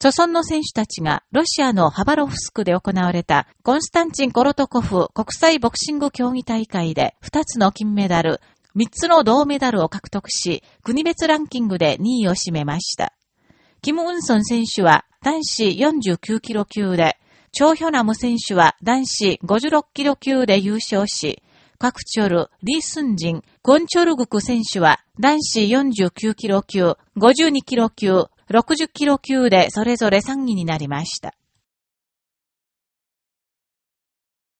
著村の選手たちがロシアのハバロフスクで行われたコンスタンチン・コロトコフ国際ボクシング競技大会で2つの金メダル、3つの銅メダルを獲得し、国別ランキングで2位を占めました。キム・ウンソン選手は男子49キロ級で、チョウ・ヒョナム選手は男子56キロ級で優勝し、カクチョル、リー・スンジン、ゴンチョルグク選手は男子49キロ級、52キロ級、60キロ級でそれぞれ3位になりました。